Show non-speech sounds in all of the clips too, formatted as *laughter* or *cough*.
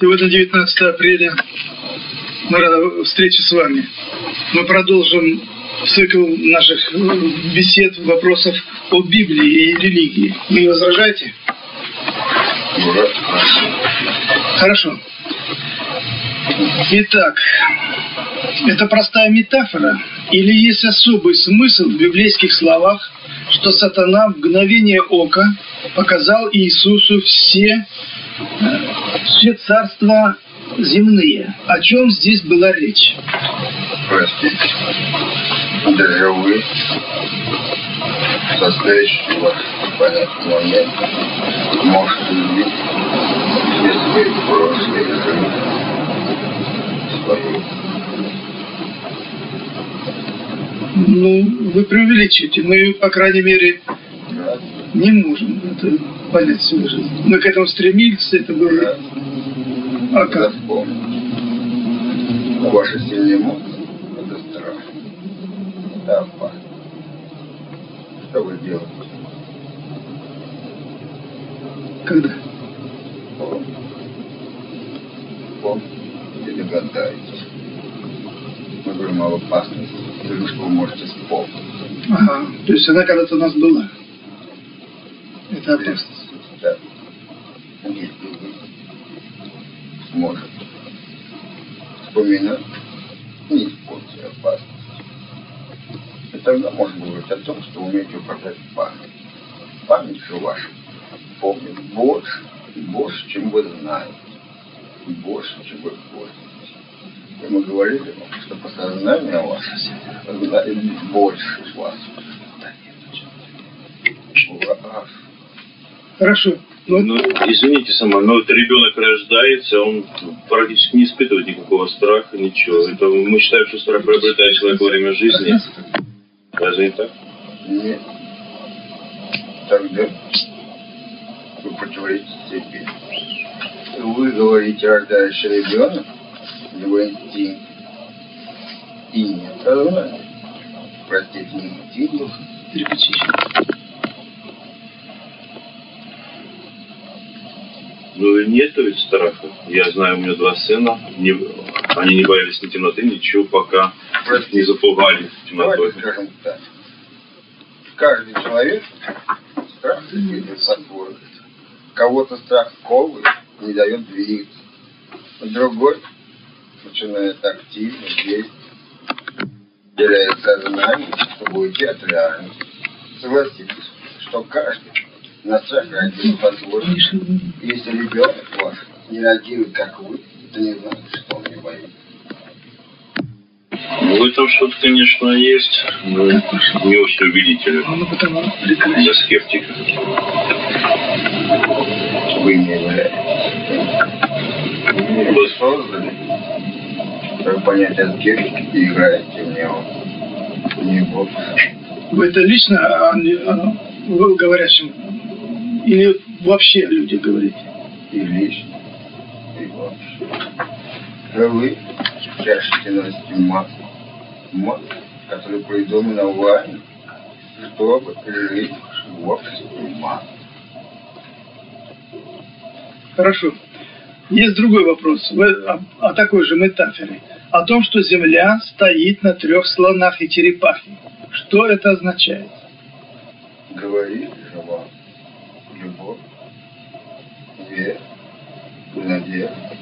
Сегодня 19 апреля. Мы рады встрече с вами. Мы продолжим цикл наших бесед, вопросов о Библии и религии. Вы не возражаете? Хорошо. Итак, это простая метафора или есть особый смысл в библейских словах, что сатана в мгновение ока показал Иисусу все, все царства земные. О чем здесь была речь? Простите, даже вы, состоящий ваш понятный момент, можете увидеть, если вы прошлое жизнь свою. Ну, вы преувеличиваете. Мы, по крайней мере, не можем это понять свою жизнь. Мы к этому стремились, это было... А как? Ваши сильные эмоции – это страх. Это опасно. Что вы делаете? Когда? Помните. Помните или догадаетесь. Мы говорим об опасности. Или что вы можете вспомнить. Ага. То есть она когда-то у нас была. Это опасность. Сможете вспоминать, не используя опасность. И тогда можно говорить о том, что умеете управлять памятью. Память же ваша помнит больше больше, чем вы знаете. Больше, чем вы пользуетесь. И мы говорили, что подсознание ваше знает больше вас. Ваш. Хорошо. Ну, извините сама, но вот ребенок рождается, он практически не испытывает никакого страха, ничего. Это мы считаем, что страх приобретает человек во время жизни. Разве не так? Нет. Тогда вы противоречите себе. Вы говорите, рождающий ребенок, его инстинкт. И нет сознания. Простите, не инстинкт. переключись. Ну и нету ведь страха. Я знаю, у меня два сына, не- они не боялись ни темноты, ничего, пока не запугали темнотой. Давайте скажем так. Каждый человек страх по-своему. Кого-то страх сковывает, не дает двигаться. Другой начинает активно действовать, теряет сознание, чтобы уйти от реальности. Согласитесь, что каждый на страх реагирует по-своему. Если ребенок ваш не реагирует, как вы, это не значит, что он не боится. Ну, в этом что-то, конечно, есть, но не очень убедительно Ну, потому для скептика. Вы не. Вы создали как понятие скептики и играете в него. Не. Вы это лично о, о- о говорящем? Или вообще о людях говорите? И лично, и вообще. А вы чаще носите маску. Маску, которую придумана вами, чтобы жить в обществе маск. Хорошо. Есть другой вопрос Вы- о, о такой же метафоре. О том, что Земля стоит на трех слонах и черепахе. Что это означает? Говорили же вам любовь, вера и надежда.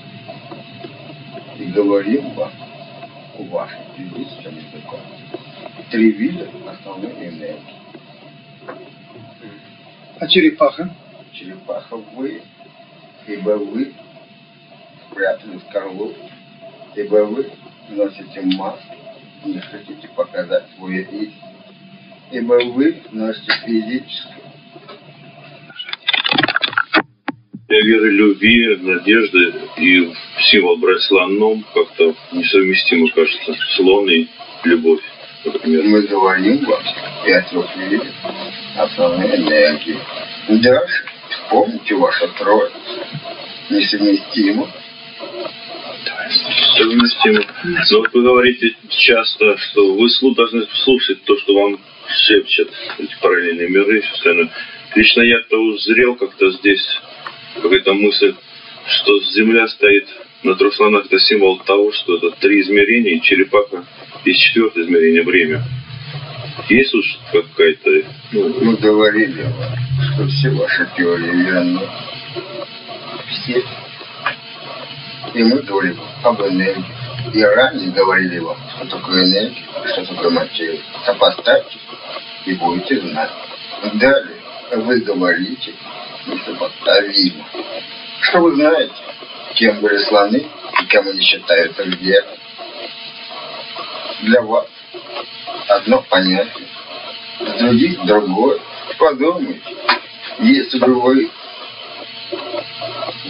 И говорим вам у ваших физическом языком три вида основной энергии. А черепаха? Черепаха вы, ибо вы спрятали в скорлупу, ибо вы носите маску, не хотите показать свое истину, ибо вы носите физическое, Я веры любви, надежды и символ брать слоном как-то несовместимо кажется. Слон и любовь, например. Мы говорим вам и о трех видах основной энергии. Дальше вспомните ваша троица. Несовместимо. Совместимо. Но вот вы говорите часто, что вы должны слушать то, что вам шепчет эти параллельные миры и все остальное. Лично я-то узрел как-то здесь какая-то мысль что Земля стоит на трех слонах, это символ того, что это три измерения, черепаха есть четвертое измерение, время. Есть тут какая-то... Ну, мы говорили, что все ваши теории верны. Все. И мы говорим об энергии. И ранее говорили вам, что такое энергия, что такое материя. Сопоставьте и будете знать. Далее вы говорите несопоставимо. Что вы знаете, кем были слоны и кем они считаются где? Для вас одно понятие, с других другое. Подумайте, если бы вы...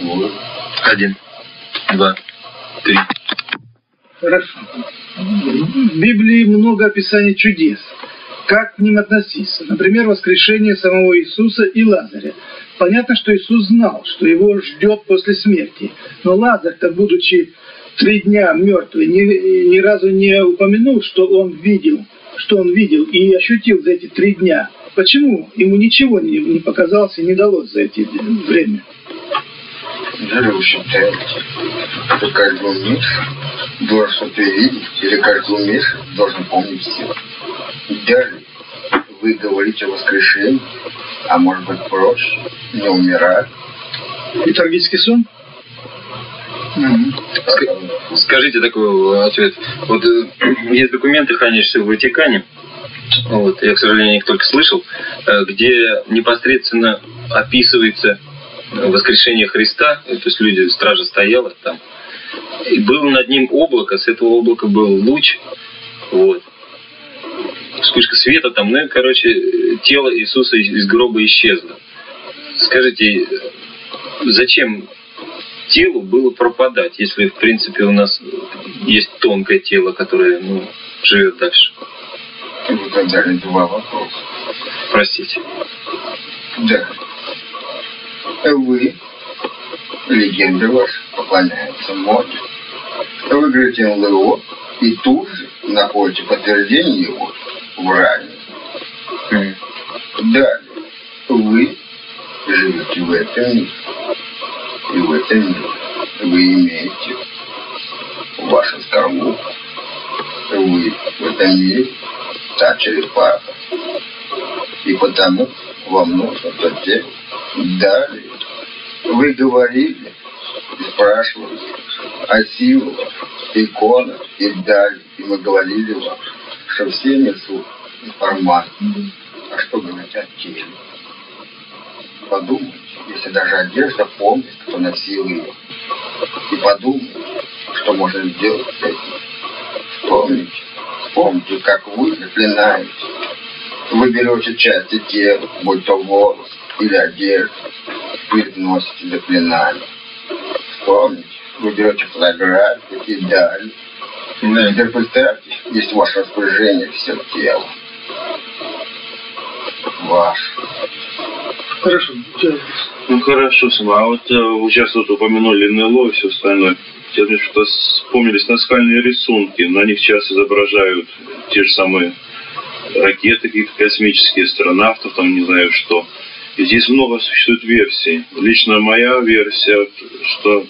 Вот. Один, два, три. Хорошо. В Библии много описаний чудес. Как к ним относиться? Например, воскрешение самого Иисуса и Лазаря. Понятно, что Иисус знал, что его ждет после смерти. Но Лазарь-то, будучи три дня мертвый, ни, ни разу не упомянул, что он видел, что он видел и ощутил за эти три дня. Почему ему ничего не, не показалось и не далось за эти время? Неужели вы считаете, что каждый умнейший должен что-то видеть, или каждый умнейший должен помнить все? Далее вы говорите о воскрешении, а может быть проще, не умирать. Литургический сон? Скажите такой ответ. Вот э, *clears throat* есть документы, хранящиеся в Ватикане, вот, я, к сожалению, их только слышал, э, где непосредственно описывается воскрешение Христа, то есть люди, стража стояла там, и был над ним облако, с этого облака был луч, вот, вспышка света там, ну и, короче, тело Иисуса из гроба исчезло. Скажите, зачем телу было пропадать, если, в принципе, у нас есть тонкое тело, которое ну, живет дальше? Вы задали два вопроса. Простите. Да. Вы, легенды ваши, поклоняются моде. Вы говорите НЛО, и тут же находите подтверждение его в ране. Далее. Вы живете в этом мире. И в этом мире вы имеете вашу скорлупу. Вы в этом мире та черепаха. И потому вам нужно делать. Далее. Вы говорили и спрашивали о символах, иконах и далее. И мы говорили вам, что все несут информацию. Что говорить о теле? Подумайте, если даже одежда помнит, кто носил ее. И подумайте, что можно сделать с этим. Вспомните, вспомните, как вы заклинаете. Вы берете части тела, будь то волос или одежда, произносите заклинание. Вспомните, вы берете фотографии и далее. Да. Теперь представьте, есть ваше распоряжение все тело. Ваше. Хорошо. Ну хорошо, Сама. А вот э, вы сейчас вот упомянули НЛО и все остальное. Сейчас мне что-то вспомнились наскальные рисунки. На них часто изображают те же самые ракеты какие-то космические, астронавтов, там не знаю что. И здесь много существует версий. Лично моя версия, что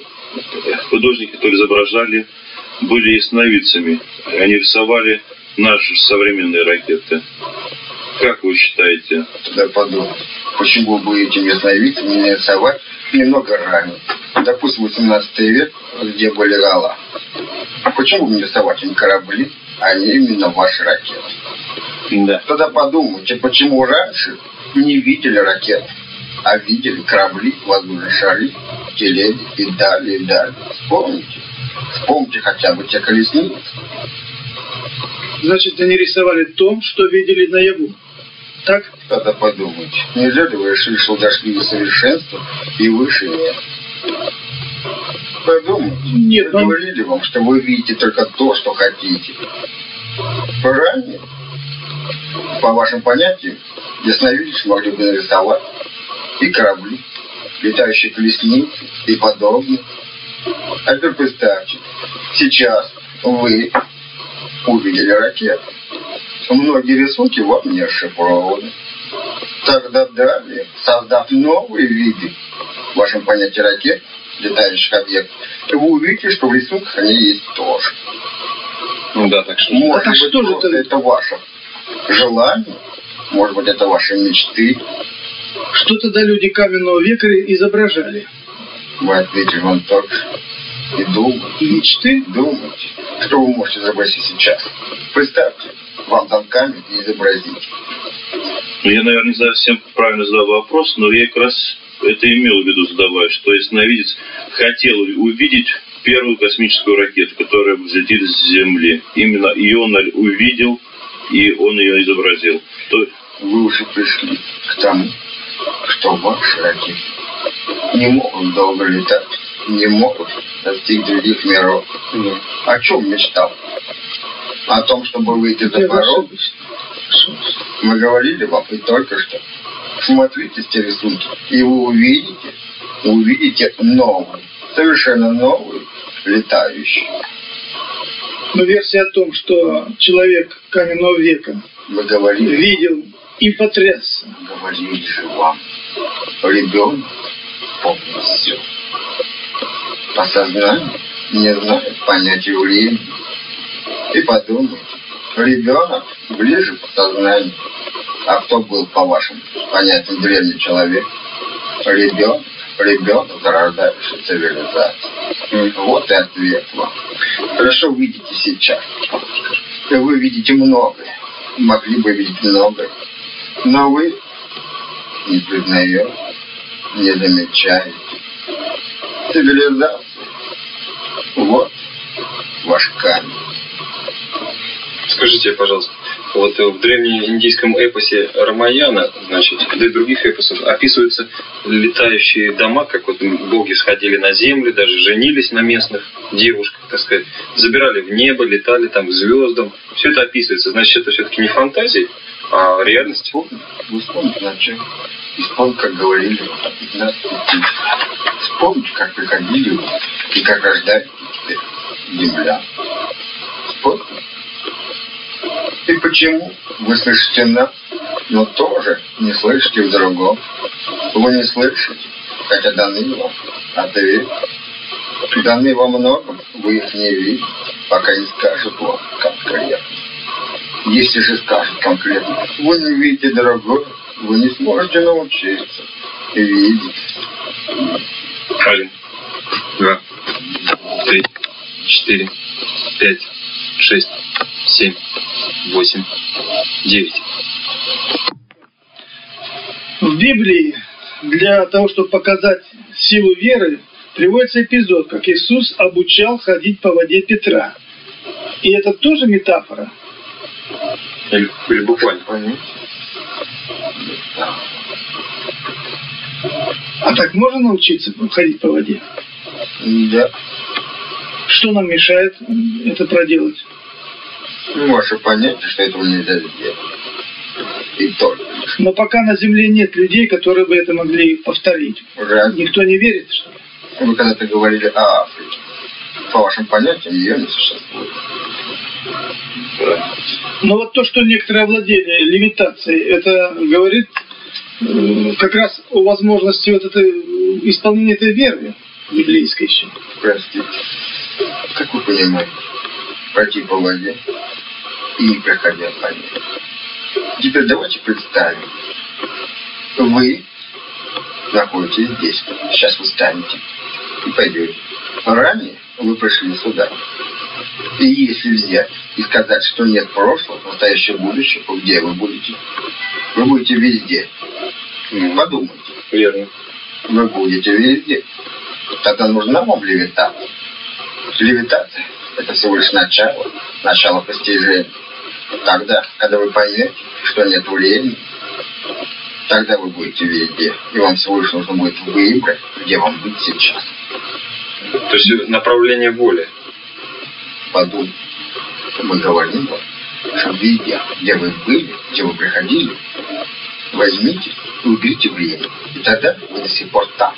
художники, которые изображали, были ясновидцами. Они рисовали наши современные ракеты. Как вы считаете? Тогда подумать, почему бы этим ясновидцам не нарисовать немного ранее? Допустим, 18 век, где были гала. Почему бы не рисовать им корабли, а не именно ваши ракеты? Да. Тогда подумайте, почему раньше не видели ракет, а видели корабли, воздушные шары, телеги и далее, и далее. Вспомните. Вспомните хотя бы те колесницы. Значит, они рисовали то, что видели наяву. Так? Тогда подумайте. Нельзя ли вы решили, что дошли до совершенства и выше нет? Подумайте. Нет, но... Говорили вам, что вы видите только то, что хотите. Ранее, по вашим понятиям, ясновидящие могли бы нарисовать и корабли, летающие колесницы и подобное. А теперь представьте, сейчас вы увидели ракету. Многие рисунки вам не расшифрованы. Тогда далее, создав новые виды в вашем понятии ракет, летающих объектов, то вы увидите, что в рисунках они есть тоже. Ну да, так что... Может а быть, что же это? это ваше желание, может быть, это ваши мечты. Что тогда люди каменного века изображали? Вы ответили вам так же. И Мечты? думайте, что вы можете изобразить сейчас. Представьте, вам дан камень и изобразите. Ну, я, наверное, не совсем правильно задал вопрос, но я как раз это имел в виду задавая, что ясновидец хотел увидеть первую космическую ракету, которая взлетит с Земли. Именно ее он увидел, и он ее изобразил. То, Вы уже пришли к тому, что ваши ракеты не могут долго летать, не могут достичь других миров. Ну, О чем мечтал? О том, чтобы выйти за порог? Мы говорили вам и только что. Смотрите те рисунки, и вы увидите, увидите новый, совершенно новый летающий. Но версия о том, что человек каменного века Мы говорили, видел и потрясся. говорили же вам. Ребенок помнит все. По сознанию не знает понятия времени. И подумайте, ребенок ближе по сознанию. А кто был, по вашим понятиям, древний человек? Ребенок, ребенок зарождающей цивилизации. Вот и ответ вам. Хорошо видите сейчас. И вы видите многое. Могли бы видеть многое. Но вы не признаете, не замечаете. Цивилизация. Вот ваш камень. Скажите, пожалуйста, вот в древнеиндийском эпосе Рамаяна, значит, да и других эпосов описываются летающие дома, как вот боги сходили на землю, даже женились на местных девушках, так сказать, забирали в небо, летали там к звездам. Все это описывается. Значит, это все-таки не фантазии, а реальность. Вы вспомните начало. И вспомните, как говорили о 15 тысяч. Вспомните, как приходили и как теперь земля. Вспомните. И почему вы слышите нас, но тоже не слышите в другом? Вы не слышите, хотя даны вам ответ. Даны во многом, вы их не видите, пока не скажут вам конкретно. Если же скажут конкретно, вы не видите другое, вы не сможете научиться видеть. Один, два, три, четыре, пять, шесть, семь, восемь, девять. В Библии для того, чтобы показать силу веры, приводится эпизод, как Иисус обучал ходить по воде Петра. И это тоже метафора. Или, или буквально. А так можно научиться ходить по воде? Да. Что нам мешает это проделать? Ну, Ваше понятие, что этого нельзя сделать. И только. Но пока на Земле нет людей, которые бы это могли повторить. Уже Никто не верит, что ли? вы когда-то говорили о Африке. По вашим понятиям, ее не существует. Но вот то, что некоторые овладели левитацией, это говорит как раз о возможности вот это, исполнения этой веры библейской еще. Простите. Как вы понимаете, пройти по воде и не проходя по ней. Теперь давайте представим. Вы находитесь здесь. Сейчас вы станете и пойдете. Ранее вы пришли сюда. И если взять и сказать, что нет прошлого, настоящего, будущего, где вы будете? Вы будете везде. Подумайте. Верно. Вы будете везде. Тогда нужна вам левитация. Левитация – это всего лишь начало, начало постижения. Тогда, когда вы поймете, что нет времени, тогда вы будете везде. И вам всего лишь нужно будет выбрать, где вам быть сейчас. То есть направление воли. Подумайте. Мы говорим вам, что везде, где вы были, где вы приходили, возьмите и уберите время. И тогда вы до сих пор там.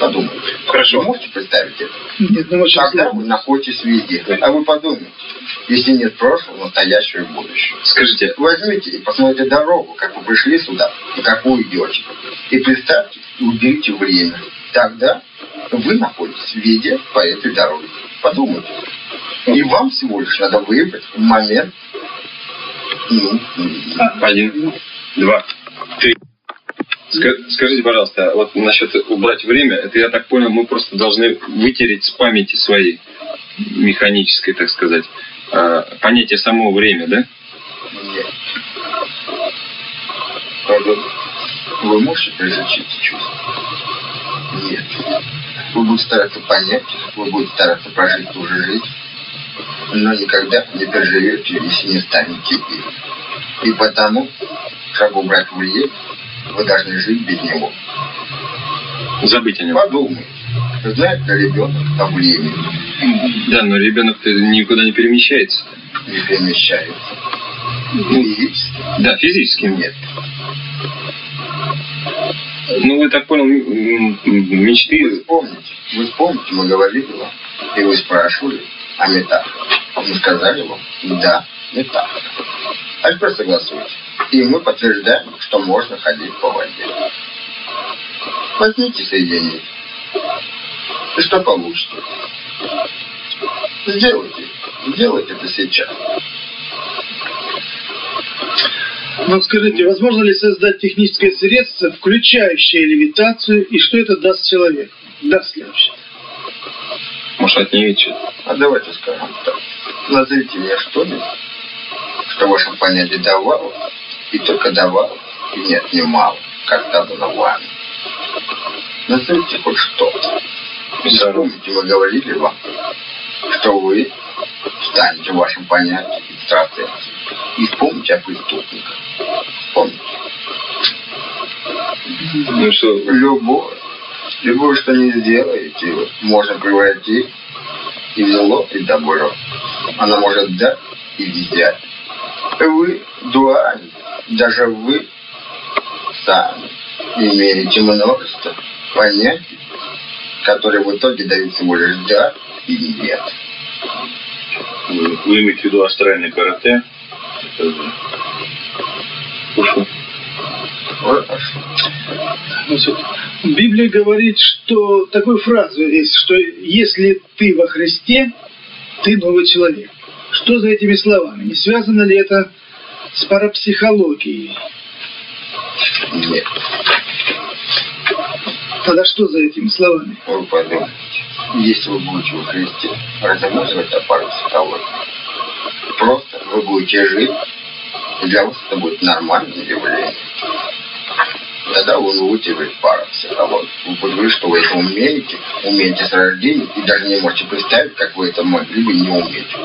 Подумайте. Хорошо. Вы можете представить это? Нет, ну очень Тогда сложно. вы находитесь везде. А вы подумайте, если нет прошлого, настоящего и будущего. Скажите, Возьмите и посмотрите дорогу, как вы пришли сюда, и как вы идете. И представьте, и уберите время. Тогда вы находитесь в виде по этой дороге. Подумайте. И вам всего лишь надо выбрать момент. Ну, Один, два, три. Ска- Скажите, пожалуйста, вот насчет убрать время, это я так понял, мы просто должны вытереть с памяти своей механической, так сказать, а, понятие самого время, да? нет. Вы можете различить эти чувства? Нет. Вы будете стараться понять, вы будете стараться прожить ту же жизнь, но никогда не переживете, если не станете им. И потому, чтобы убрать влияние, вы должны жить без него. Забыть о нем. Подумайте, знает ли ребенок о времени? Да, но ребенок никуда не перемещается. Не перемещается. Физически? Да, физически. Нет. Ну, вы так понял, м- м- Вы мечты. вспомните, вы вспомните, мы говорили вам, и вы спрашивали о метафоре. Мы сказали вам, да, метафора. А теперь согласуйте. И мы подтверждаем, что можно ходить по воде. Возьмите соединение. И что получите? Сделайте. Сделайте это сейчас. Но скажите, возможно ли создать техническое средство, включающее левитацию, и что это даст человеку? Даст ли вообще? Может, от нее что-то. А давайте скажем так. Назовите мне что-нибудь, что в вашем понятии давало, и только давало, и не отнимало, когда было вами. Назовите хоть что-то. Вспомните, мы говорили вам, что вы станете в вашем понятии экстрасенсом. И вспомните о преступниках. Вспомните. Ну что, Любое, любое, что не сделаете, можно превратить и в зло, и добро. Она может дать и взять. Вы дуальны, даже вы сами имеете множество понятий, которые в итоге дают всего лишь да и нет. Вы, имеете в виду астральное карате? Это ушло. Хорошо. Библия говорит, что такую фразу есть, что если ты во Христе, ты новый человек. Что за этими словами? Не связано ли это с парапсихологией? Нет. Тогда что за этими словами? Вы подумайте. Если вы будете во Христе, разве можно это пару психологии? Просто вы будете жить, и для вас это будет нормальное явление. Тогда вы будете жить пара психологии. Вы говорить, что вы это умеете, умеете с рождения, и даже не можете представить, как вы это могли бы не уметь.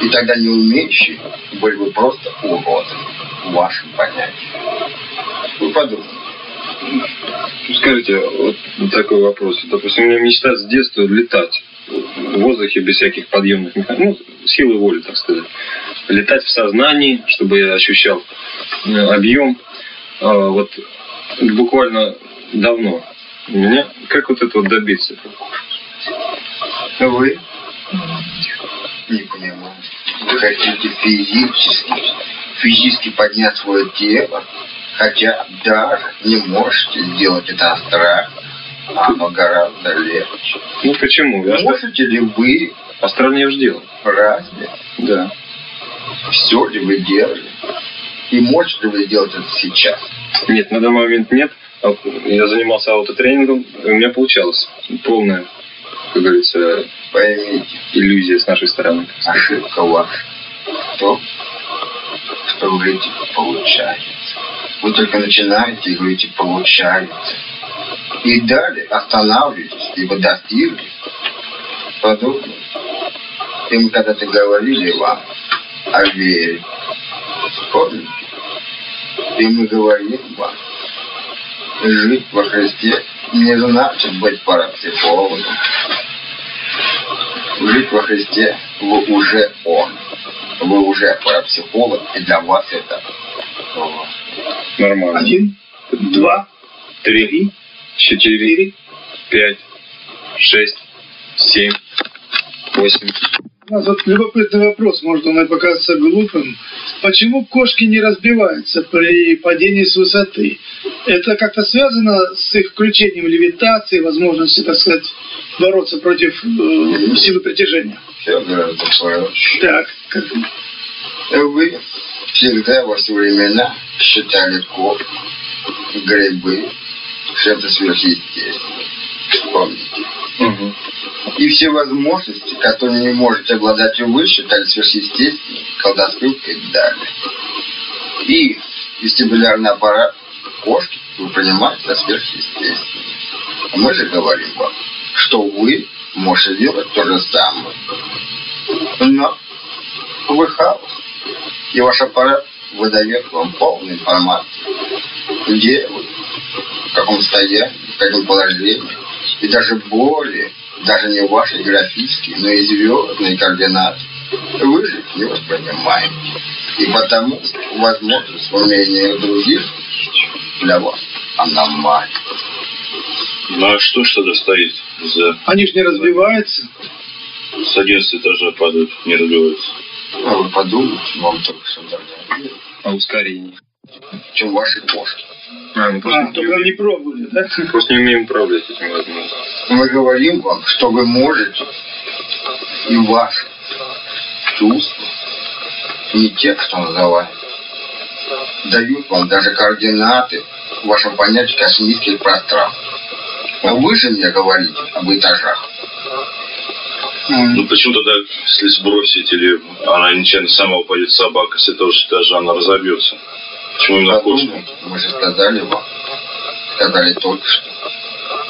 И тогда не умеющие были бы просто уродами в вашем понятии. Вы подумайте. Скажите, вот такой вопрос. Допустим, у меня мечта с детства летать в воздухе без всяких подъемных механизмов, ну, силы воли, так сказать. Летать в сознании, чтобы я ощущал э, объем. А, вот буквально давно. У меня как вот это вот добиться? Вы не понимаю. Вы хотите физически, физически поднять свое тело, хотя даже не можете сделать это астрально, а оно гораздо легче. Ну почему? Я же Можете ли вы, астрально я уже делал. разве, Да. все ли вы делали? И можете ли вы сделать это сейчас? Нет, на данный момент нет. Я занимался аутотренингом, и у меня получалось. Полная, как говорится, иллюзия с нашей стороны. ошибка ваша в том, что вы говорите «получается». Вы только начинаете и говорите «получается». И далее останавливаетесь, ибо достигли. Подумайте. И мы когда-то говорили вам о вере. Помните? И мы говорим вам, жить во Христе не значит быть парапсихологом. Жить во Христе вы уже Он. Вы уже парапсихолог, и для вас это Нормально. Один, два, Три, четыре, пять, шесть, семь, восемь. У нас вот любопытный вопрос, может он и покажется глупым. Почему кошки не разбиваются при падении с высоты? Это как-то связано с их включением левитации, возможностью, так сказать, бороться против э, силы притяжения? Все гораздо проще. Так, как... Вы всегда во все времена считали кофе, грибы, что это сверхъестественно. Помните? Угу. И все возможности, которые не можете обладать вы, считали сверхъестественными, колдовством и так далее. И вестибулярный аппарат кошки вы понимаете за сверхъестественное. А мы же говорим вам, что вы можете делать то же самое. Но вы хаос. И ваш аппарат выдает вам полную информацию. Где вы, в каком состоянии, в каком положении. И даже более, даже не ваши графические, но и звездные координаты. Вы же не воспринимаете. И потому возможность умения других для вас аномалия. Ну а что ж тогда стоит за... Они же не разбиваются. С 11 этажа падают, не разбиваются. А вы подумайте, вам только что дали А ускорение? чем ваши кошки. А, мы просто, А, не, пробовали, да? просто не умеем управлять этим возможностью. Мы говорим вам, что вы можете, и ваши чувства, не те, кто называют, дают вам даже координаты в вашем понятии космических пространств. А вы же мне говорите об этажах. Ну почему тогда, если сбросить, или она нечаянно сама упадет собака с этого же этажа, она разобьется? Почему именно кошка? Мы же сказали вам, сказали только что,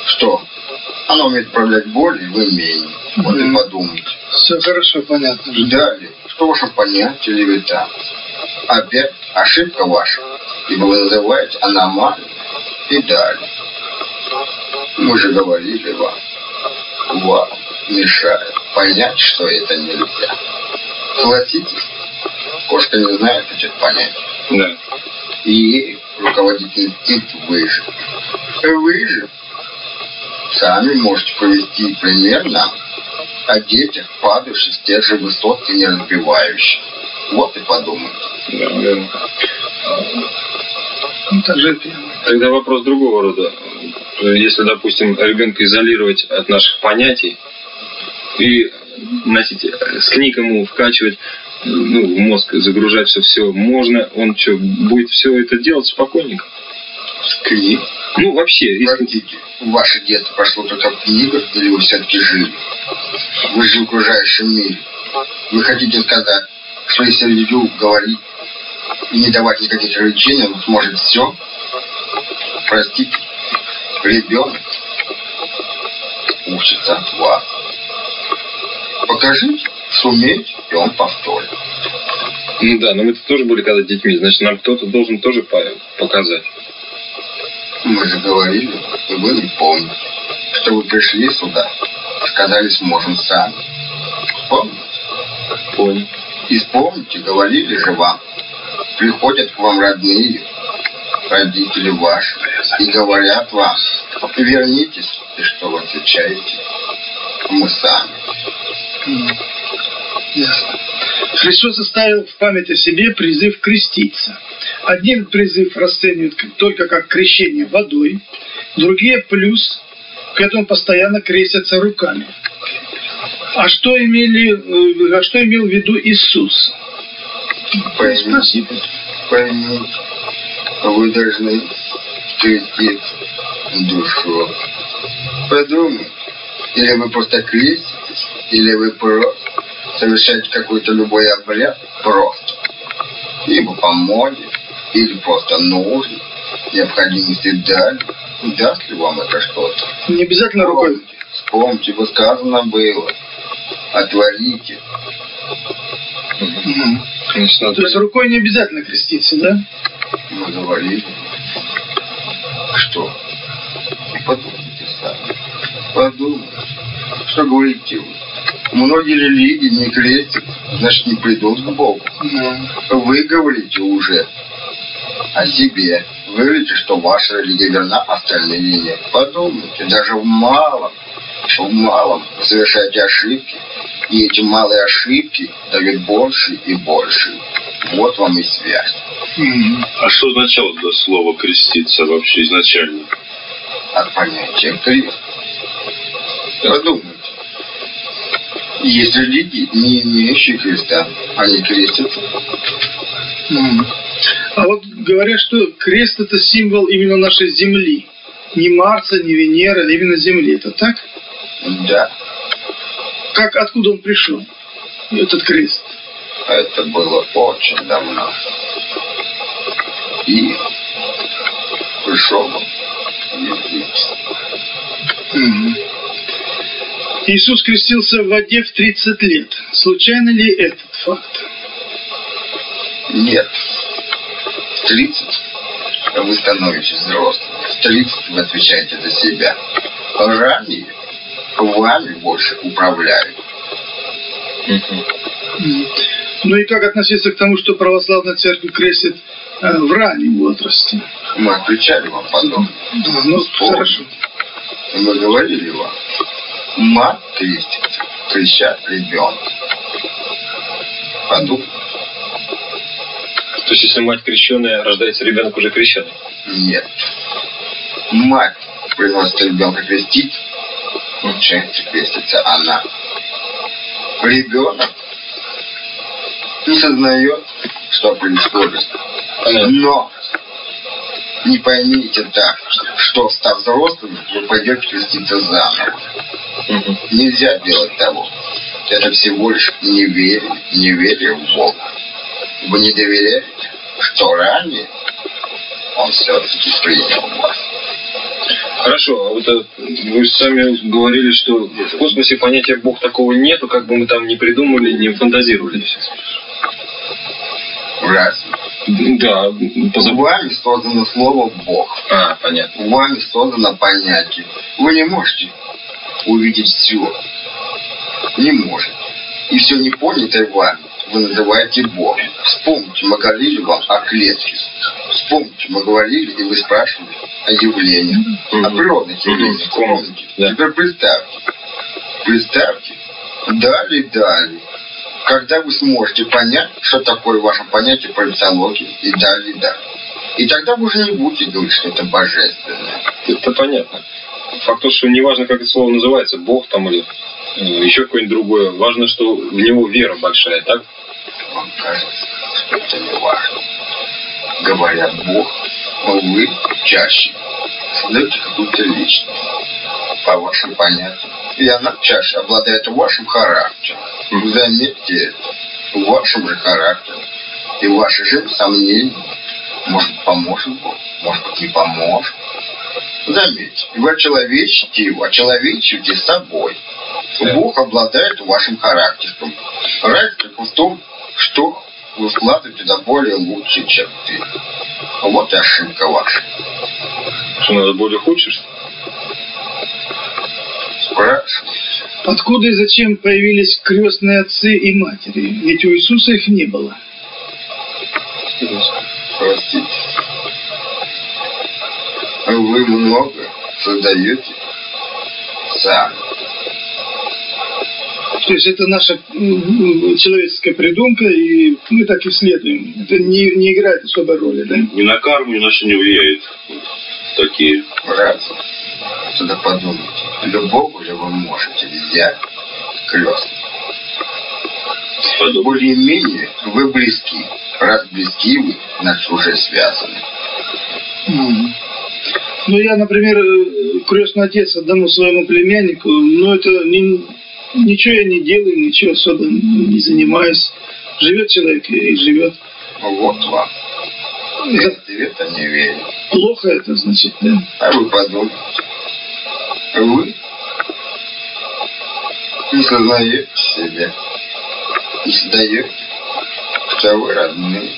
что она умеет управлять болью, вы менее. Вот и Мгм. подумайте. Все хорошо, понятно. И далее, что ваше понятие левитации? Опять ошибка ваша, ибо вы называете аномалией и далее. Мы же говорили вам, вам мешает понять, что это нельзя. Согласитесь, кошка не знает этих понятий. Да. И ей руководит инстинкт выжить. Вы же сами можете провести пример нам о детях, падающих с тех же высот и не разбивающих. Вот и подумайте. Да, верно. Ну, так же это- Тогда вопрос другого рода. Если, допустим, ребенка изолировать от наших понятий и носить, с книг ему вкачивать ну, в мозг, загружать все, все можно, он что, будет все это делать спокойненько? Книг. Ну, вообще, если... Ваше детство прошло только в книгах, или вы все-таки жили? Вы же в окружающем мире. Вы хотите сказать, что если ребенку говорить и не давать никаких рычаний, он сможет все? Простите, ребенок учится от вас. Покажите, сумеете, и он повторит. Ну да, но мы тоже были когда детьми, значит, нам кто-то должен тоже по- показать. Мы же говорили, и вы не помните, что вы пришли сюда, сказали, сможем сами. Помните? Понял. И вспомните, говорили же вам, приходят к вам родные, родители ваши, и говорят вам, вернитесь, и что вы отвечаете? Мы сами. Ясно. Христос оставил в память о себе призыв креститься. Один призыв расценивают только как крещение водой, другие плюс к этому постоянно крестятся руками. А что имели, э, а что имел в виду Иисус? Поймите, поймите, вы должны креститься душой. Подумайте, или вы просто креститесь, или вы просто совершаете какой-то любой обряд просто. Либо по моде, или просто нужно, необходимости дали. Даст ли вам это что-то? Не обязательно рукой. Вспомните, вспомните, вот сказано было. Отворите. Значит, надо То есть рукой не обязательно креститься, да? Мы говорили, что подумайте сами. Подумайте, что говорите вы. Многие религии не крестятся, значит не придут к Богу. Мгм. Вы говорите уже о себе. Вы говорите, что ваша религия верна, остальные нет. Подумайте, даже в малом, в малом совершаете ошибки, и эти малые ошибки дают больше и больше. Вот вам и связь. А что означало это слово креститься вообще изначально? От понятия крест. Подумайте. Есть религии, не имеющие креста. Они крестятся. А вот говорят, что крест это символ именно нашей Земли. Не Марса, не Венеры, а именно Земли. Это так? Да, Как, откуда он пришел? Этот крест. это было очень давно. И пришел он. Иисус крестился в воде в 30 лет. Случайно ли этот факт? Нет. В 30 вы становитесь взрослым. В 30 вы отвечаете за себя. Ранее вами больше управляют. Ну и как относиться к тому, что православная церковь крестит э, в раннем возрасте? Мы отвечали вам потом. А, ну, хорошо. Мы говорили вам. Мать крестится, кричат ребенка. Подумайте. То есть, если мать крещенная, рождается ребенок уже крещенный. Нет. Мать приносит ребенка крестить, учится крестится она. Ребенок не сознает, что происходит. Но не поймите так, что став взрослым, вы пойдете креститься заново. Мгм. Нельзя делать того. Это всего лишь неверие, неверие в Бога. Вы не доверяете, что ранее Он все-таки принял вас. Хорошо, а вот э, вы сами говорили, что в космосе понятия Бог такого нету, как бы мы там не придумали, не фантазировали. Разве? Да, позабыл. Вами создано слово Бог. А, понятно. Вами создано понятие. Вы не можете увидеть все. Не можете. И все непонятое вами вы называете Богом. Вспомните, мы говорили вам о клетке. Вспомните, мы говорили, и вы спрашивали о явлениях, о Мгм. природных Мгм. явлениях. Помню. Вспомните. Да. Теперь представьте. Представьте. Далее, далее. Когда вы сможете понять, что такое ваше понятие парапсихологии, и далее, далее. И тогда вы уже не будете говорить, что это божественное. Это понятно. Факт то, что неважно, как это слово называется, Бог там или еще какое-нибудь другое, важно, что в него вера большая, так? Вам кажется, что это не важно. Говорят Бог, но вы чаще создаете какую-то личность по вашим понятиям. И она чаще обладает вашим характером. Вы заметьте это. Вашим же характером. И ваши же сомнения. Может, поможет Бог, может быть, не поможет. Заметьте, вы очеловечите его, очеловечиваете собой. Да. Бог обладает вашим характером. Разница в том, что вы вкладываете туда более лучшие черты. Вот и ошибка ваша. Что надо более ли? Спрашивайте. Откуда и зачем появились крестные отцы и матери? Ведь у Иисуса их не было. Простите. Вы много создаете сами. То есть это наша человеческая придумка, и мы так исследуем. Это не, не играет особой роли, да? Ни на карму ни на что не влияет. Такие. Разве? Тогда подумайте, любого ли вы можете взять крест? Подумай. Более-менее вы близки. Раз близки вы, значит уже связаны. Ну, я, например, э, крестный отец одному своему племяннику, но это не- ничего я не делаю, ничего особо не занимаюсь. Живет человек и живет. Вот вам. Это Это это не верю. плохо это, значит, да? А вы подумайте. Вы не сознаете себя. Не сознаете, что вы родные.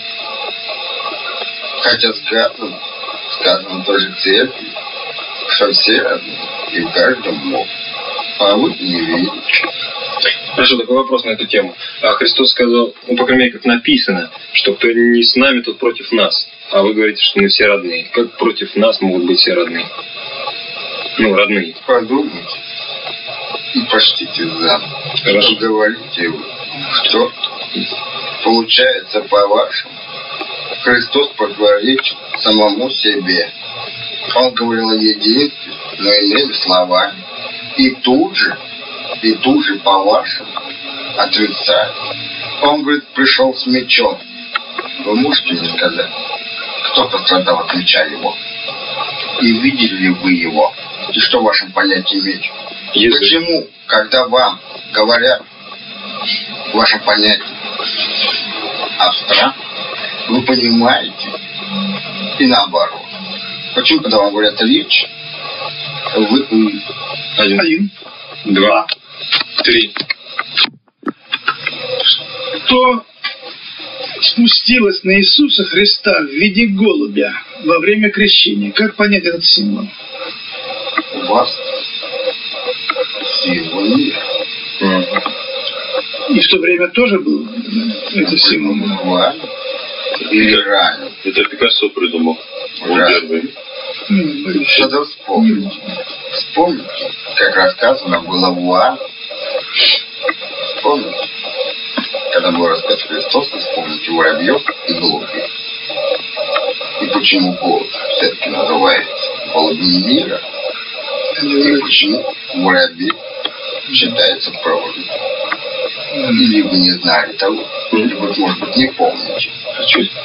Хотя сказано, сказано в той же церкви, что все родные, и в каждом мог. А вы не видите. Хорошо, такой вопрос на эту тему. А Христос сказал, ну, по крайней мере, как написано, что кто не с нами, тот против нас. А вы говорите, что мы все родные. Как против нас могут быть все родные? Ну, родные. Подумайте и почтите зам. Хорошо. Что говорите вы? Что Получается, по-вашему, Христос противоречил самому себе. Он говорил о единстве, но иными словами. И тут же, и тут же, по-вашему, отрицает. Он, говорит, пришел с мечом. Вы можете мне сказать, кто пострадал от меча его? И видели ли вы его? И что в вашем понятии меч? Язык. Почему, когда вам говорят в вашем понятии абстракт, вы понимаете и наоборот. Почему, когда вам говорят речь, вы Один, Один. два, три. Что спустилось на Иисуса Христа в виде голубя во время крещения? Как понять этот символ? у вас символ. Мгм. И в то время тоже был это символ? Или ранее. Это Пикассо придумал. Он Да. первый. М, боюсь. Тогда вспомните. Вспомните, как рассказано было в Иоанне. Вспомните, когда был распят Христос, вспомните воробьев и голубей. И почему голубь все-таки называется голубем мира, и почему воробей считается пророком. Или вы не знали того, или вы, может быть, не помните.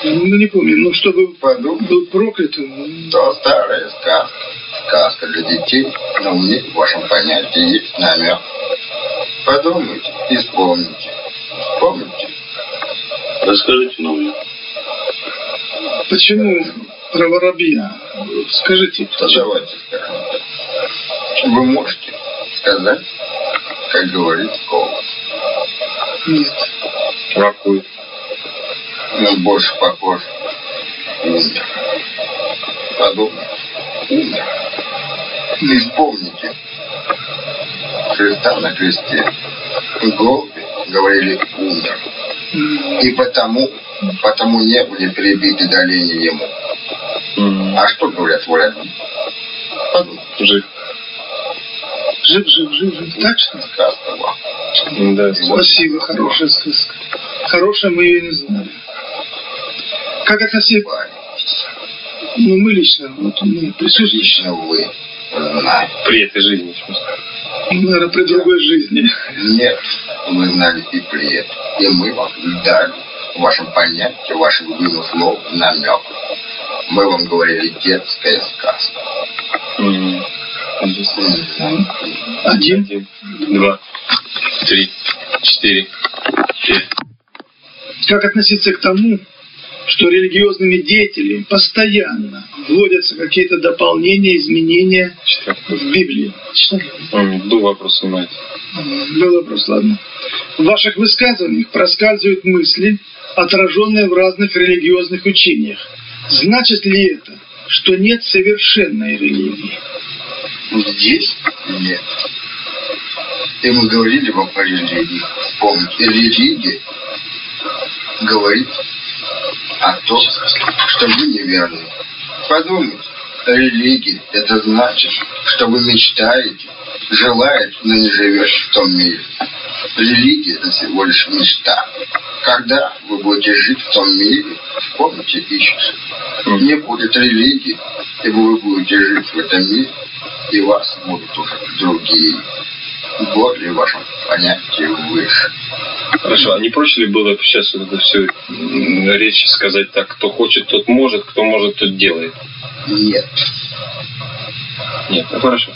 Ну, не помню, но чтобы Подумайте. был проклят, он, То старая сказка. Сказка для детей, но в ней в вашем понятии есть намек. Подумайте и вспомните. Вспомните. Расскажите нам ее. почему про воробья? Скажите, То почему? давайте скажем так. Вы можете сказать, как говорит голос. Нет. Ракует. Больше похож умер. Подумайте. Умер. И вспомните. Христа на кресте. Голуби говорили умер. И потому, потому не были прибиты до лени ему. А что говорят воробьи? Подумайте. Жив. Жив, жив, жив, жив. Так что? Сказка. Да. Спасибо, хорошая сказка. Хорошая мы ее не знали. Как относиться? Ну, мы лично, вот мы присутствуем, Лично вы знаете. При этой жизни, в смысле. наверное, при другой жизни. Нет, вы знали и при этом. И мы вам дали в вашем понятии, ваших вымыслов намек. Мы вам говорили детская сказка. Один, два, три, четыре, пять. Как относиться к тому, что религиозными деятелями постоянно вводятся какие-то дополнения, изменения Четвертый. в Библии? Читали? Был вопрос, снимайте. М, Был вопрос, ладно. В ваших высказываниях проскальзывают мысли, отраженные в разных религиозных учениях. Значит ли это, что нет совершенной религии? Здесь нет. И мы говорили вам о религии. Помните, религия говорит о том, что вы неверны. Подумайте, религия – это значит, что вы мечтаете, желаете, но не живете в том мире. Религия – это всего лишь мечта. Когда вы будете жить в том мире, помните, ищете. Не будет религии, и вы будете жить в этом мире, и вас будут уже другие, более в вашем понятии выше. Хорошо, а не проще ли было бы сейчас вот это все речь сказать так, кто хочет, тот может, кто может, тот делает? Нет. Нет, ну хорошо.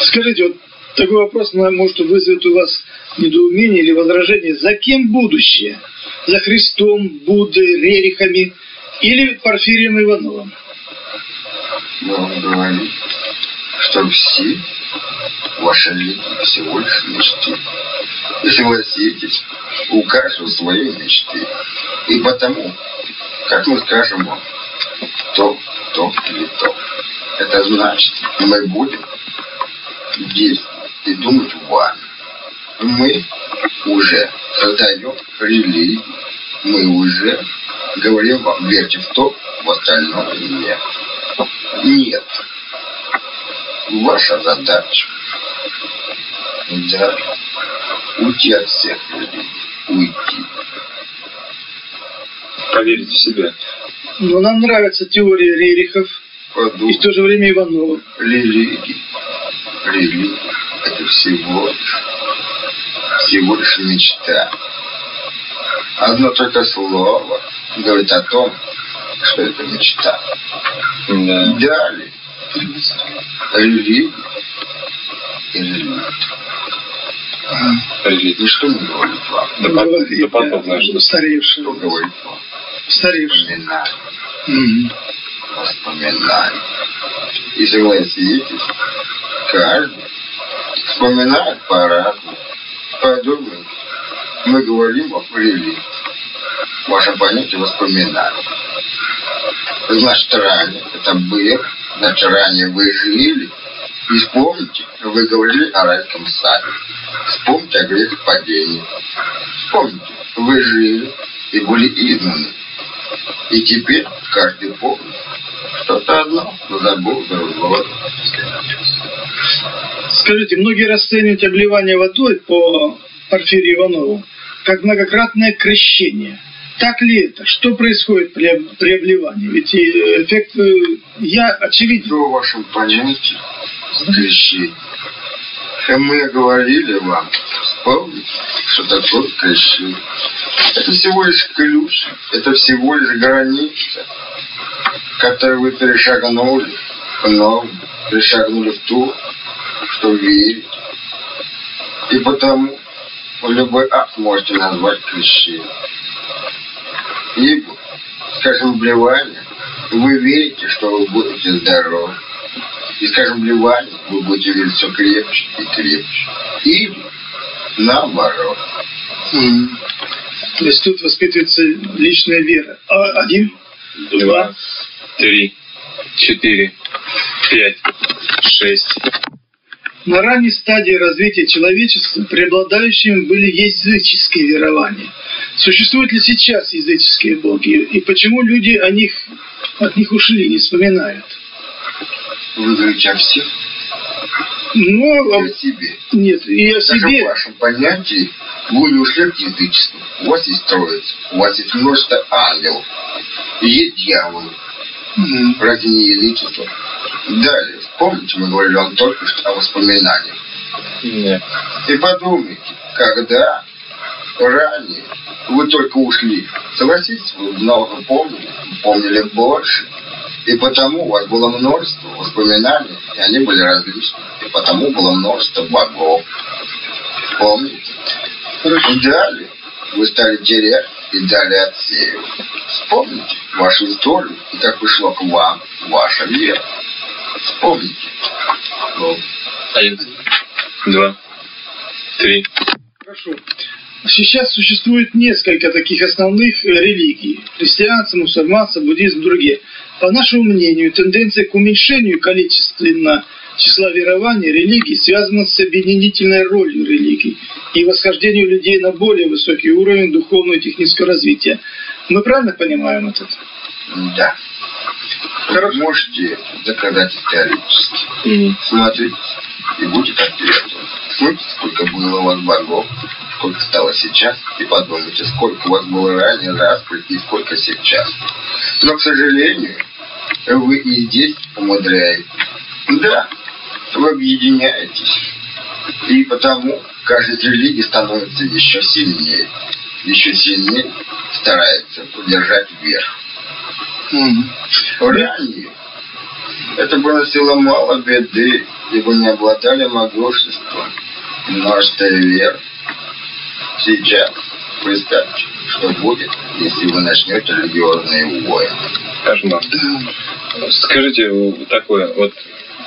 Скажите, вот такой вопрос, наверное, может вызовет у вас недоумение или возражение. За кем будущее? За Христом, Буддой, Рерихами или Порфирием Ивановым? Мы вам говорим, что все религии всего лишь мечты. Согласитесь, у каждого свои мечты. И потому, как мы скажем вам, то, то или то. Это значит, мы будем действовать и думать вами. Мы уже создаем религию. Мы уже говорим вам, верьте в то, в остальное нет. Нет. Ваша задача да, уйти от всех людей, уйти. Поверить в себя. Но нам нравится теория Рерихов и Подумай. в то же время Иванова. Религия. Религия – это всего лишь, всего лишь мечта. Одно только слово говорит о том, что это мечта. Да. Далее. Религия и религия. Религия. Ничто не говорит вам. Да Говорит, да потом, да, знаешь, Устаревший. Что говорит вам? Устаревший. Вспоминай, Мгм. вспоминай. И согласитесь, каждый вспоминает по-разному. Подумайте, мы говорим о религии. Ваше понятие воспоминания. Значит, ранее это было, значит, ранее вы жили. И вспомните, вы говорили о райском саде. Вспомните о грехопадении. Вспомните, вы жили и были изгнаны. И теперь каждый помнит что-то одно, но забыл другое. Скажите, многие расценивают обливание водой по Порфирию Иванову как многократное крещение. Так ли это? Что происходит при, при обливании? Ведь и эффект э, я очевиден. Что в вашем понятии крещение? И мы говорили вам, вспомните, что такое крещение. Это всего лишь ключ, это всего лишь граница, которую вы перешагнули новую, перешагнули в ту, что верите. И потому любой акт можете назвать крещением. Ибо, скажем, вливание, вы верите, что вы будете здоровы. И, скажем, вливание, вы будете верить все крепче и крепче. Или, наоборот. То есть тут воспитывается личная вера. А, один? Два, три, четыре, пять, шесть. На ранней стадии развития человечества преобладающими были языческие верования. Существуют ли сейчас языческие боги? И почему люди о них, от них ушли, не вспоминают? вы говорите о всех, Ну, и а- о себе. нет, и о Даже в себе. вашем понятии вы не ушли к язычеству. У вас есть троица, у вас есть множество ангелов, и есть дьяволы. Мгм. Разве не язычество? Далее, помните, мы говорили вам только что о воспоминаниях. Нет. И подумайте, когда ранее вы только ушли, согласитесь, вы много помнили, помнили больше. И потому у вас было множество воспоминаний, и они были различны. И потому было множество богов. Помните? Хорошо. И далее вы стали терять и далее отсеивать. Вспомните вашу историю и как пришло к вам ваша вера. Вспомните. Ну, Один, два, три. Хорошо. Сейчас существует несколько таких основных э, религий. Христианство, мусульманство, буддизм, другие. По нашему мнению, тенденция к уменьшению количественно числа верований, религий связана с объединительной ролью религий и восхождению людей на более высокий уровень духовного и технического развития. Мы правильно понимаем это? да. Хорошо. Можете доказать исторически. Мгм. Смотрите, и будет ответом. Смотрите, сколько было у вас богов, сколько стало сейчас, и подумайте, сколько у вас было ранее распри и сколько сейчас. Но, к сожалению, вы и здесь умудряетесь. Да, вы объединяетесь. И потому каждая из религий становится еще сильнее. Еще сильнее старается удержать верх. Ранее это приносило мало беды, ибо не обладали могуществом, множество вер. Сейчас представьте, что будет, если вы начнете религиозные войны. Кошмар. Скажите вот такое, вот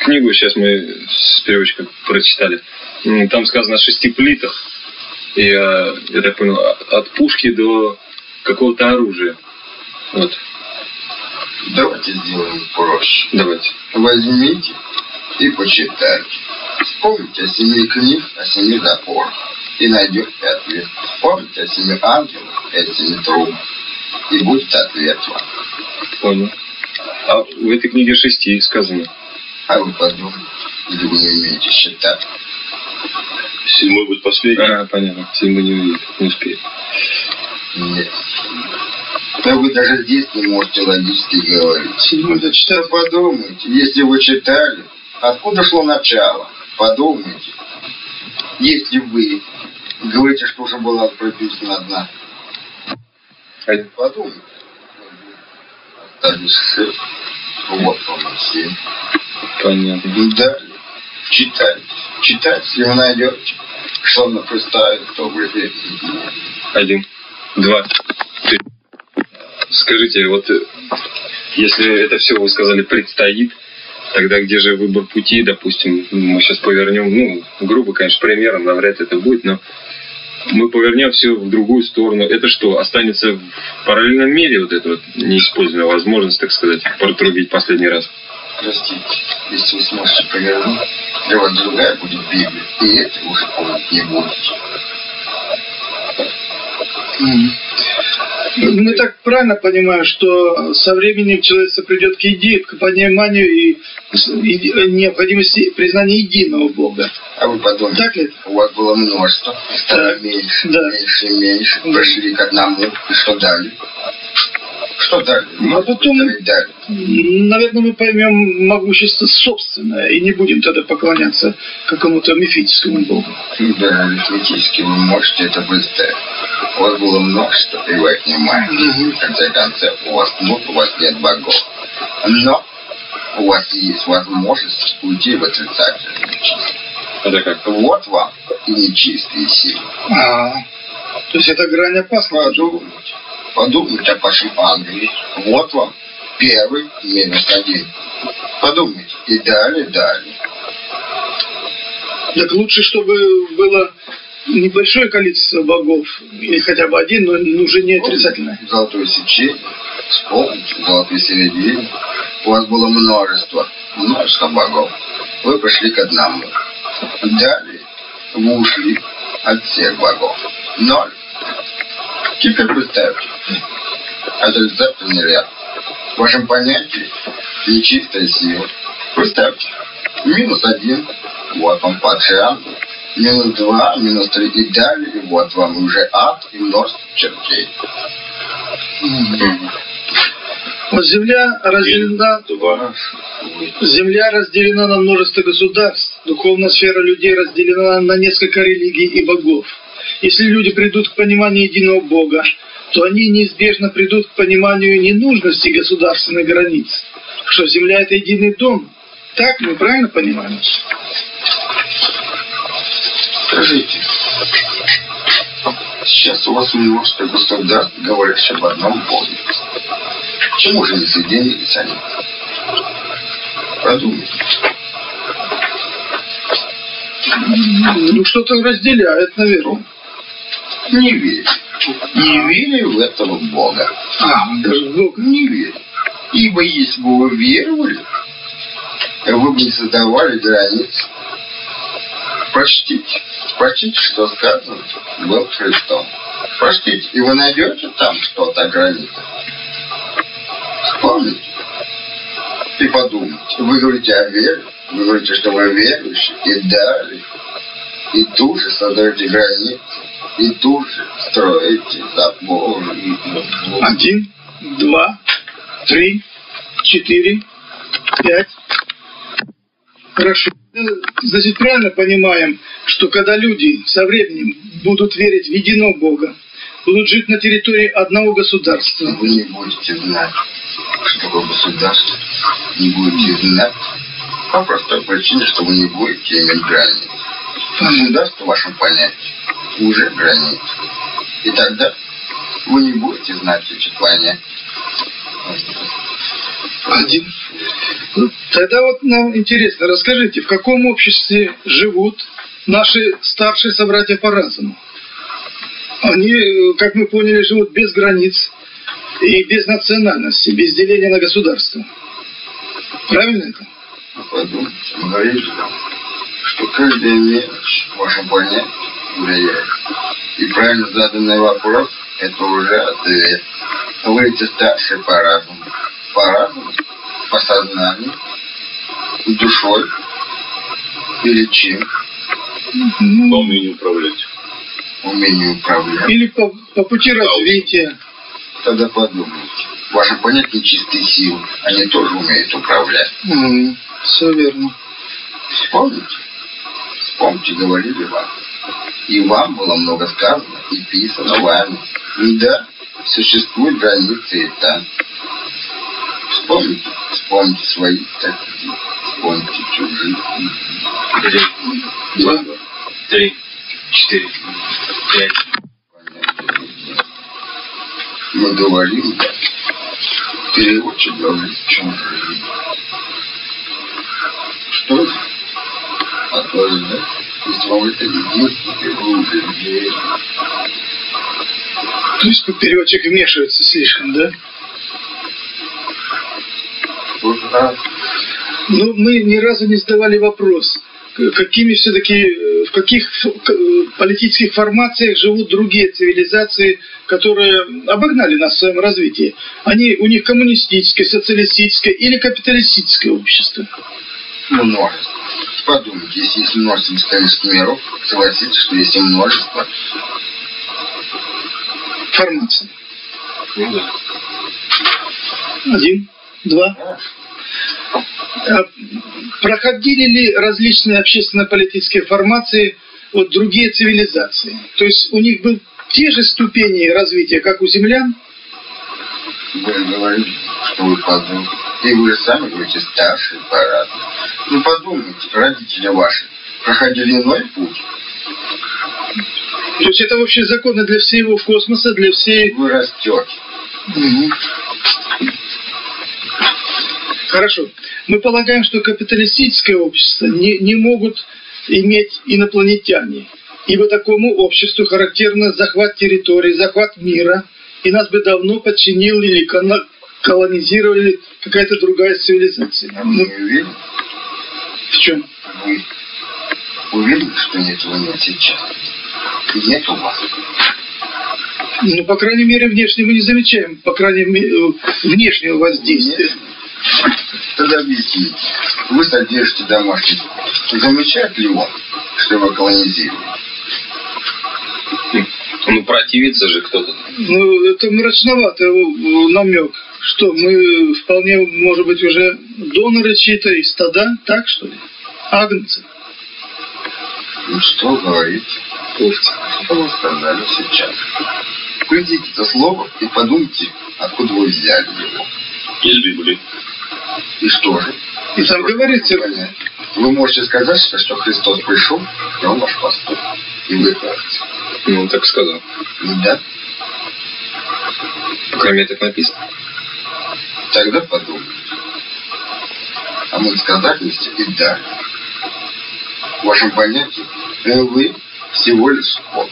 книгу сейчас мы с переводчиком прочитали. Там сказано о шести плитах. И, я так понял, от пушки до какого-то оружия. Вот, Давайте сделаем проще. давайте. Возьмите и почитайте. Вспомните о семи книг, о семи запорах. И найдете ответ. Вспомните о семи ангелах и о семи трубах. И будет ответ вам. Понял. А в этой книге шести сказано. А вы подумайте, или вы не умеете считать. Седьмой будет последний. А, понятно. Седьмой не увидит, не успеет. Нет. То вы даже здесь не можете логически говорить. Седьмой дочитать. Что подумайте, если вы читали, откуда шло начало? Подумайте. Если вы говорите, что уже была прописана одна, подумайте. Остались. Вот вам семь. Понятно. Вы дали. Читайте. Читайте, если вы найдете, что на представит, то вы Один, два. Скажите, вот э, если это все, вы сказали, предстоит, тогда где же выбор пути, допустим, мы сейчас повернем, ну, грубо, конечно, примером, навряд ли это будет, но мы повернем все в другую сторону. Это что, останется в параллельном мире вот эта вот неиспользованная возможность, так сказать, протрубить последний раз? Простите, если вы сможете повернуть, для вас другая будет Библия, и это уже помнить не будете. Мы так правильно понимаем, что со временем человечество придет к идее, к пониманию и и необходимости признания единого Бога. А вы подумайте, Так ли? у вас было множество, стало меньше, да. меньше, меньше, пришли к одному, и что дали? Что дали? Ну, а потом- дали? Наверное, мы поймем могущество собственное и не будем тогда поклоняться какому-то мифическому Богу. Да, арифметически вы можете это представить. У вас было вы их не Мгм. В конце концов, у вас ну, у вас нет богов. Но у вас есть возможность уйти в отрицательное число. Это как? Вот вам и нечистые силы. А, то есть это грань опасна. Подумайте. Подумайте о вашем ангеле. Вот вам первый минус один. Подумайте. И далее, далее. Так лучше, чтобы было небольшое количество богов, или хотя бы один, но уже не отрицательное. Золотое сечение. Вспомните. Золотые середины. У вас было множество. Множество богов. Вы пришли к одному. Далее вы ушли от всех богов. Ноль. Теперь представьте. Отрицательный ряд. В вашем понятии нечистая сила. Представьте. Минус один. Вот вам падший ангел. Минус два, минус три и далее. И вот вам уже ад и множество чертей. Вот земля разделена, земля разделена на множество государств. Духовная сфера людей разделена на несколько религий и богов. Если люди придут к пониманию единого Бога, то они неизбежно придут к пониманию ненужности государственных границ. Что земля – это единый дом. Так мы правильно понимаем? Скажите, сейчас у вас множество государств, говорящих об одном Боге. Почему же не соединились они? Подумайте. Ну, что-то разделяет, наверное. Не верю. Не верю в этого Бога. А, даже Бог. Не верю. Ибо если бы вы веровали, вы бы не создавали границ. Прочтите. Прочтите, что сказано был Христом. Прочтите, и вы найдете там что-то о. Вспомните. И подумайте. Вы говорите о вере, вы говорите, что вы верующие, и далее. И тут же создаете границы, и тут же строите заборы. Один, два, три, четыре, пять. Хорошо. Э, Значит, правильно понимаем, что когда люди со временем будут верить в единого Бога, будут жить на территории одного государства, вы не будете знать, что такое государство, не будете знать по простой причине, что вы не будете иметь границ. Государство в вашем понятии уже границ. И тогда вы не будете знать эти понятия. Один. Ну, Тогда вот нам интересно, расскажите, в каком обществе живут наши старшие собратья по разуму? Они, э, как мы поняли, живут без границ и без национальности, без деления на государство. Правильно это? Вы подумайте, мы говорили что каждая мелочь в вашем влияет. И правильно заданный вопрос – это уже ответ. Вы эти старшие по разуму. По разуму, по сознанию, душой или чем? По умению управлять. Умение управлять. или по, по пути развития. Тогда подумайте. Ваши понятия чистые силы, они тоже умеют управлять. М, Все верно. Вспомните? Вспомните, говорили вам. И вам было много сказано и писано вами. И да, существуют границы и там. Вспомните, вспомните свои статьи, вспомните чужие. Один, два, три, четыре, пять. Мы говорим, да. Переводчик говорит чужие. Что же? А то же, да? Если вам это единственное, вы уже верите. То есть переводчик вмешивается слишком, да? Раз. Но мы ни разу не задавали вопрос, какими все-таки, в каких э, политических формациях живут другие цивилизации, которые обогнали нас в своем развитии. Они, у них коммунистическое, социалистическое или капиталистическое общество. Множество. Подумайте, если есть множество бесконечных миров, согласитесь, что есть и множество. Формации. Ну да. Один, два. А Проходили ли различные общественно-политические формации от другие цивилизации? То есть у них были те же ступени развития, как у землян? Вы говорите, что вы подумали. И вы сами говорите, старшие по-разному. Ну подумайте, родители ваши проходили иной путь. То есть это вообще законы для всего космоса, для всей... Вы растете. Хорошо. Мы полагаем, что капиталистическое общество не, не могут иметь инопланетяне. Ибо такому обществу характерно захват территории, захват мира, и нас бы давно подчинили или колонизировали какая-то другая цивилизация. А вы Ну, не уверены? в чем? Вы уверены, что нет этого нет сейчас? И нет у вас. Ну, по крайней мере, внешне мы не замечаем, по крайней мере, внешнего воздействия. Тогда объясните. Вы содержите домашний скот. Замечает ли он, что вы колонизируете? Ну, противится же кто-то. Ну, это мрачновато э, намек. Что, мы вполне, может быть, уже доноры чьи-то из стада, так что ли? Агнцы. Ну что говорите? Пусть. Что вы сказали сейчас? Вглядите это слово и подумайте, откуда вы взяли его. Из Библии. И что же? И там говорится, Понятно. Вы можете сказать, что Христос пришел, и он ваш пастух. И вы кажете. Ну, он так сказал. Да? По крайней мере, так написано. Тогда подумайте. А мы сказательности и далее. В вашем понятии вы всего лишь скот.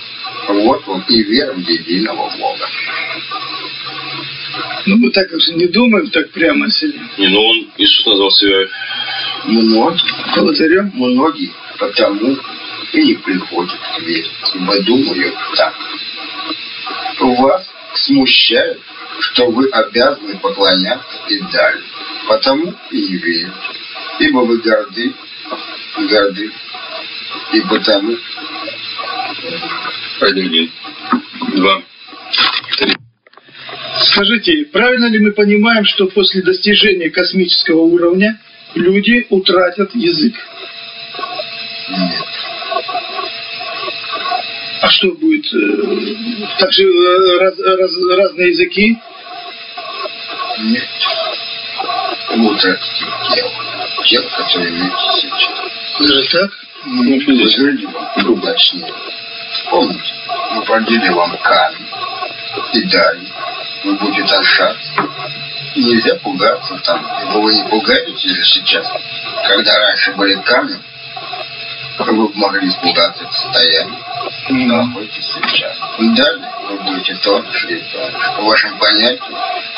Вот вам и вера в единого Бога. Ну мы так уже не думаем так прямо себе. Не, ну он, Иисус назвал себя Многие, Волотарем. многие потому и не приходят к вере, ибо думают так. Вас смущает, что вы обязаны поклоняться и далее, потому и не верите, ибо вы горды, горды, и потому Один, два, три. Скажите, правильно ли мы понимаем, что после достижения космического уровня люди утратят язык? нет. А что будет? э, Также э, раз- раз- разные языки? Нет. Вы утратите тело, тело, которое имеете сейчас. Даже так? ну, жили вам удачнее. Помните, мы продели вам камень и дали. Вы будете дышаться. И нельзя пугаться там. Ибо вы не пугаетесь же сейчас. Когда раньше были камни, вы могли испугаться это состояние. Находитесь сейчас. Далее вы будете тоньше и тоньше. В вашем понятии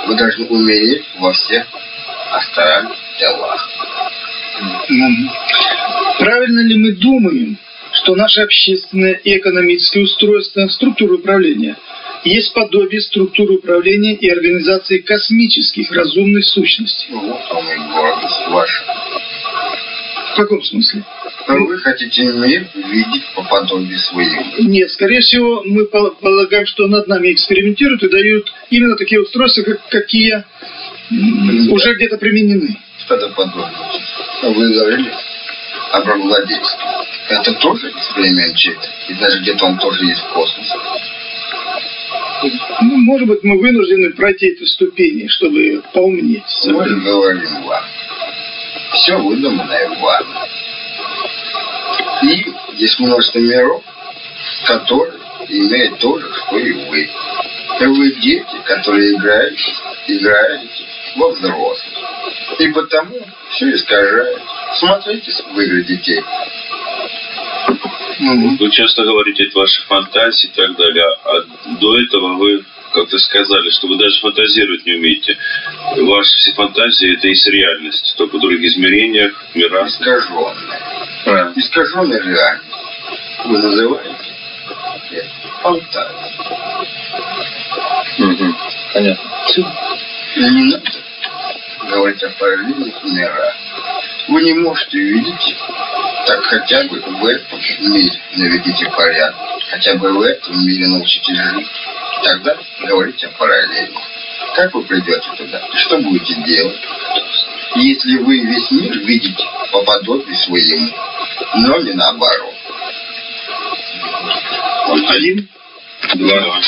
вы должны умереть во всех астральных телах. Мгм. Правильно ли мы думаем, что наше общественное и экономическое устройство, структура управления, есть подобие структуры управления и организации космических разумных сущностей? Вот вам и гордость ваша. В каком смысле? Вы хотите мир видеть по подобию своему. Нет, скорее всего, мы пол- полагаем, что над нами экспериментируют и дают именно такие устройства, как, какие м, уже где-то применены. Что-то подобное. А Вы говорили о рабовладельстве. Это тоже эксперимент чей-то? И даже где-то он тоже есть в космосе. Ну, может быть, мы вынуждены пройти эти ступени, чтобы поумнеть. Мы же говорим вам. Все выдуманное вами. И есть множество миров, которые имеют то же, что и вы. И вы дети, которые играете, играете во взрослых. И потому все искажает. Смотрите в игры детей. Вы часто говорите о ваших фантазий и так далее, а до этого вы как-то сказали, что вы даже фантазировать не умеете. Ваши все фантазии это есть реальность, только в других измерениях, мирах. Искаженная. Правильно. Искаженная реальность. Вы называете это фантазией. Мгм. Понятно. И не надо говорить о параллельных мирах. Вы не можете увидеть, так хотя бы в этом мире наведите порядок. Хотя бы в этом мире научитесь жить. Тогда говорите о параллельных. Как вы придете туда? И что будете делать? Если вы весь мир видите по подобию своему, но не наоборот. Один. Два.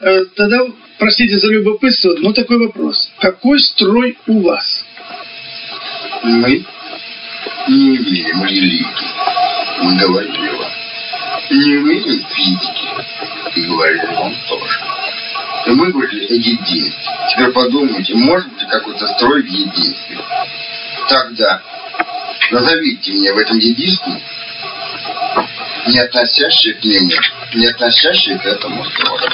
Э, Тогда, простите за любопытство, но такой вопрос. Какой строй у вас? Мы не. Мы говорили вам. Не имеем физики. И говорили вам тоже. Мы говорили о единстве. Теперь подумайте, может быть какой-то строй в единстве. Тогда назовите мне в этом единстве не относящие к нему, не относящие к этому строю.